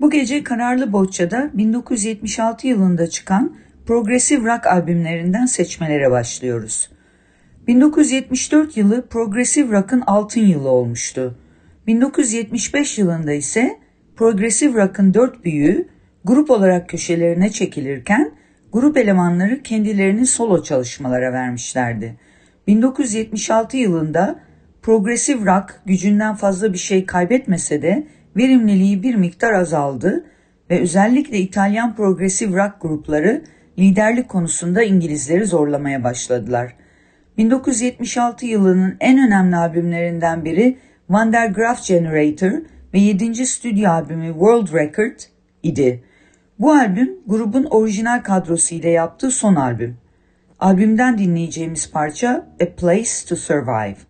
Bu gece Kararlı Bohça'da 1976 yılında çıkan Progressive Rock albümlerinden seçmelere başlıyoruz. 1974 yılı Progressive Rock'ın altın yılı olmuştu. 1975 yılında ise Progressive Rock'ın dört büyüğü grup olarak köşelerine çekilirken grup elemanları kendilerini solo çalışmalara vermişlerdi. 1976 yılında Progressive Rock gücünden fazla bir şey kaybetmese de verimliliği bir miktar azaldı ve özellikle İtalyan Progressive Rock grupları liderlik konusunda İngilizleri zorlamaya başladılar. 1976 yılının en önemli albümlerinden biri Van der Graaf Generator ve 7. stüdyo albümü World Record idi. Bu albüm grubun orijinal kadrosu ile yaptığı son albüm. Albümden dinleyeceğimiz parça A Place to Survive.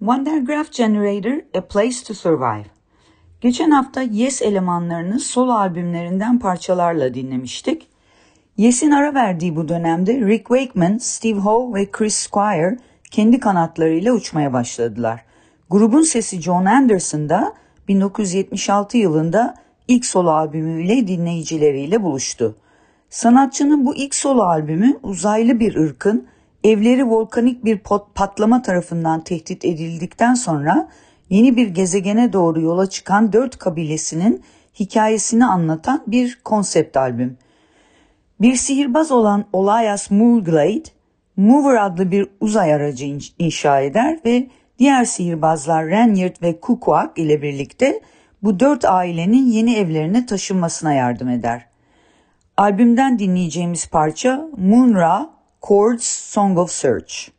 Wondergraph Generator A Place to Survive Geçen hafta Yes elemanlarını solo albümlerinden parçalarla dinlemiştik. Yes'in ara verdiği bu dönemde Rick Wakeman, Steve Howe ve Chris Squire kendi kanatlarıyla uçmaya başladılar. Grubun sesi John Anderson da 1976 yılında ilk solo albümüyle dinleyicileriyle buluştu. Sanatçının bu ilk solo albümü uzaylı bir ırkın evleri volkanik bir patlama tarafından tehdit edildikten sonra yeni bir gezegene doğru yola çıkan dört kabilesinin hikayesini anlatan bir konsept albüm. Bir sihirbaz olan Olias Moorglade, Mover adlı bir uzay aracı inşa eder ve diğer sihirbazlar Renyard ve Kukuak ile birlikte bu dört ailenin yeni evlerine taşınmasına yardım eder. Albümden dinleyeceğimiz parça Moon Ra Chords Song of Search.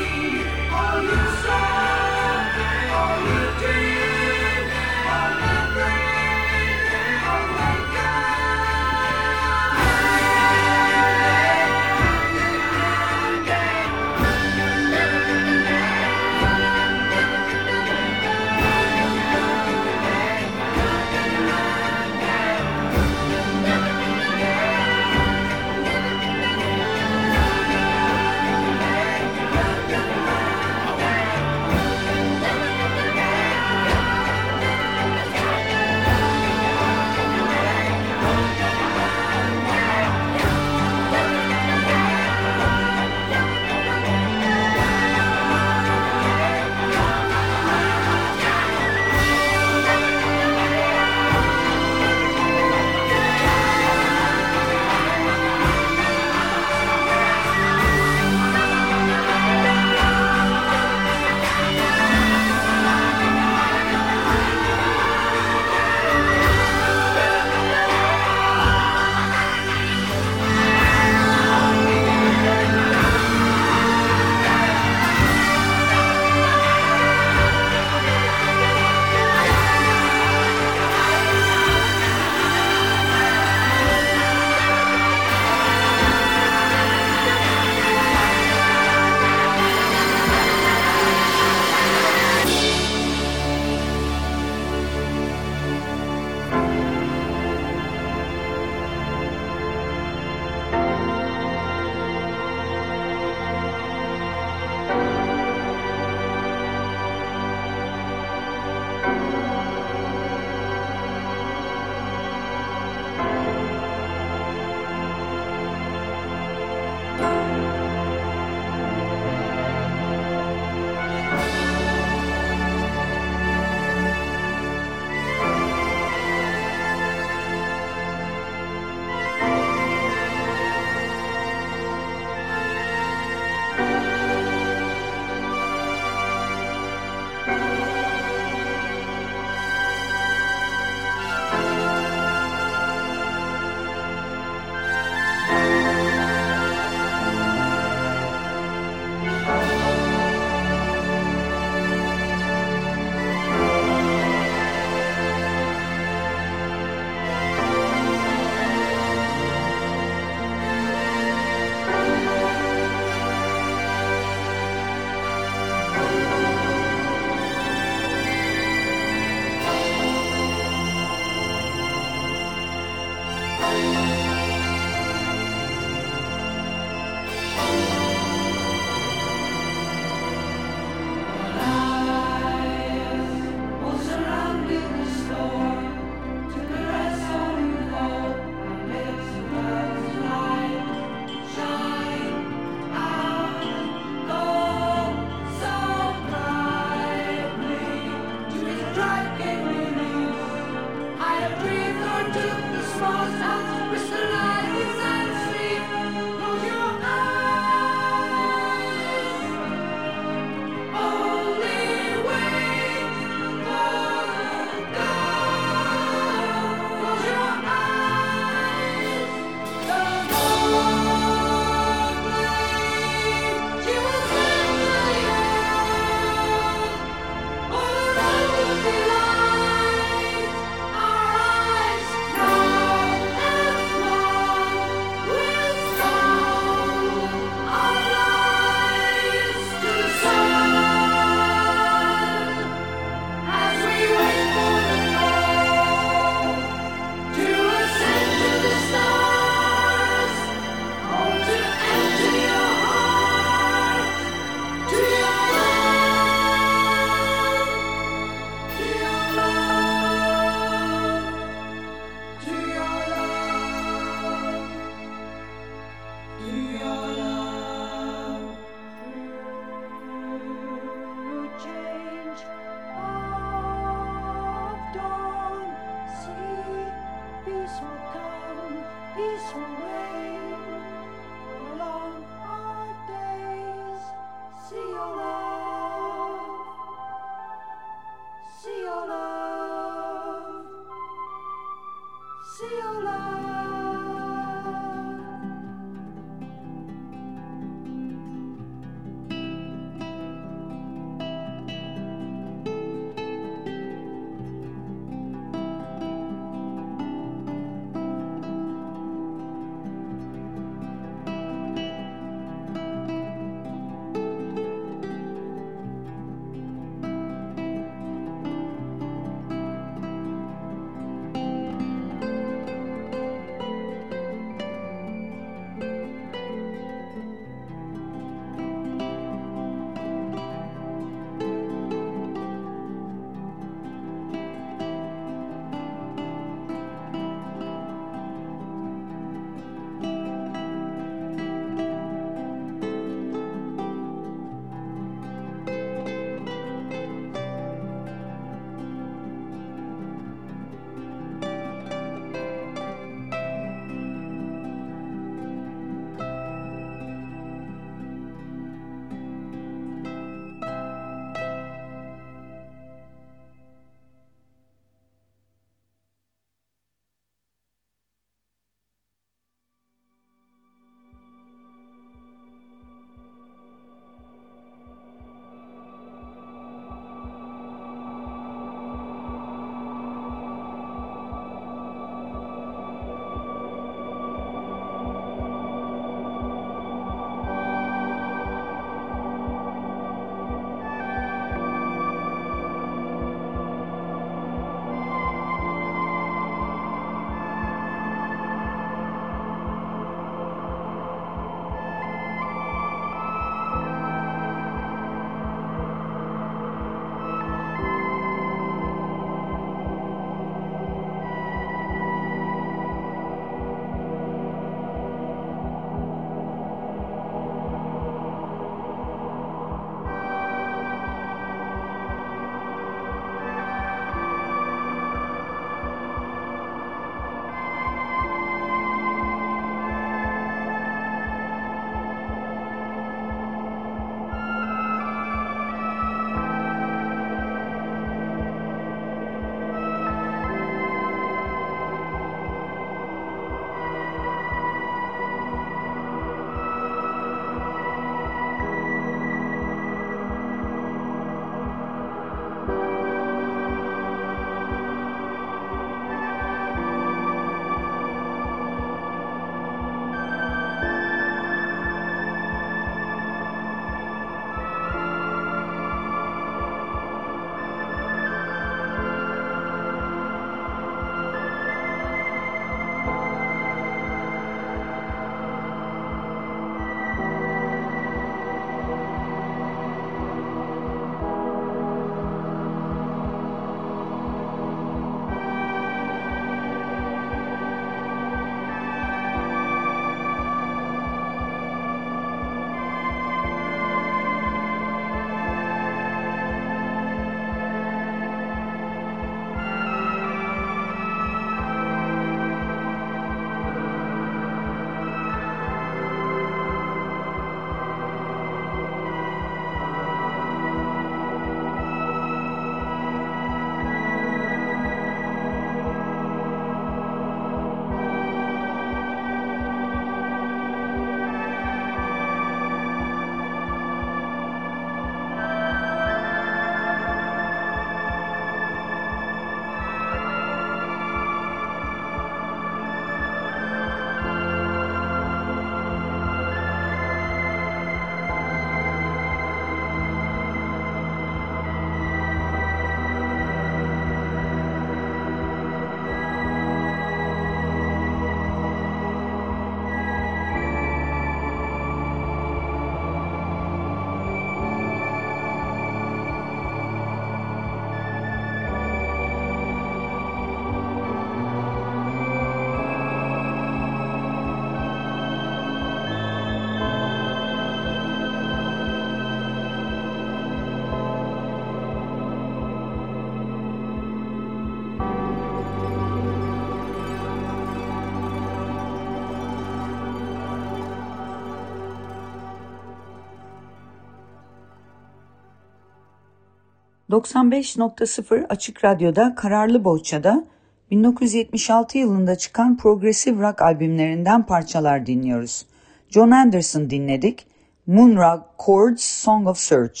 95.0 Açık Radyo'da Kararlı Bohça'da 1976 yılında çıkan progresif rock albümlerinden parçalar dinliyoruz. John Anderson dinledik. Moon Rock Chords Song of Search.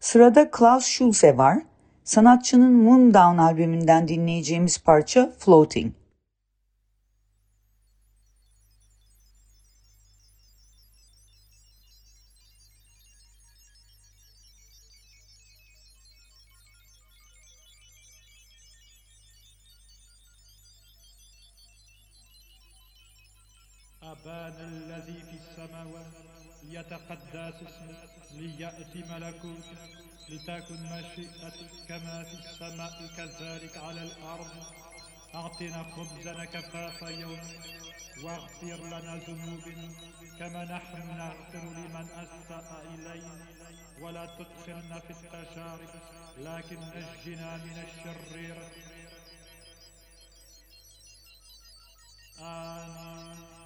Sırada Klaus Schulze var. Sanatçının Moon Down albümünden dinleyeceğimiz parça Floating. الذي في السماوات ليتقدس اسمك ليأتي ملكوتك لتكن مشيئتك كما في السماء كذلك على الأرض. أعطنا خبزنا كفاف يوم واغفر لنا ذنوبنا كما نحن نغفر لمن أساء إلينا ولا تدخلنا في التجارب لكن نجنا من الشرير. آمين.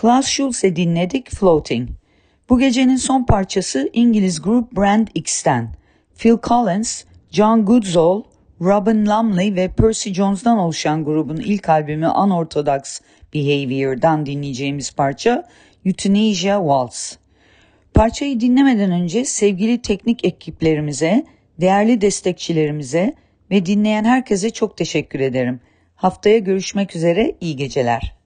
Klaus Schulze dinledik Floating. Bu gecenin son parçası İngiliz grup Brand X'ten. Phil Collins, John Goodsall, Robin Lumley ve Percy Jones'dan oluşan grubun ilk albümü Unorthodox Behavior'dan dinleyeceğimiz parça Euthanasia Waltz. Parçayı dinlemeden önce sevgili teknik ekiplerimize, değerli destekçilerimize ve dinleyen herkese çok teşekkür ederim. Haftaya görüşmek üzere, iyi geceler.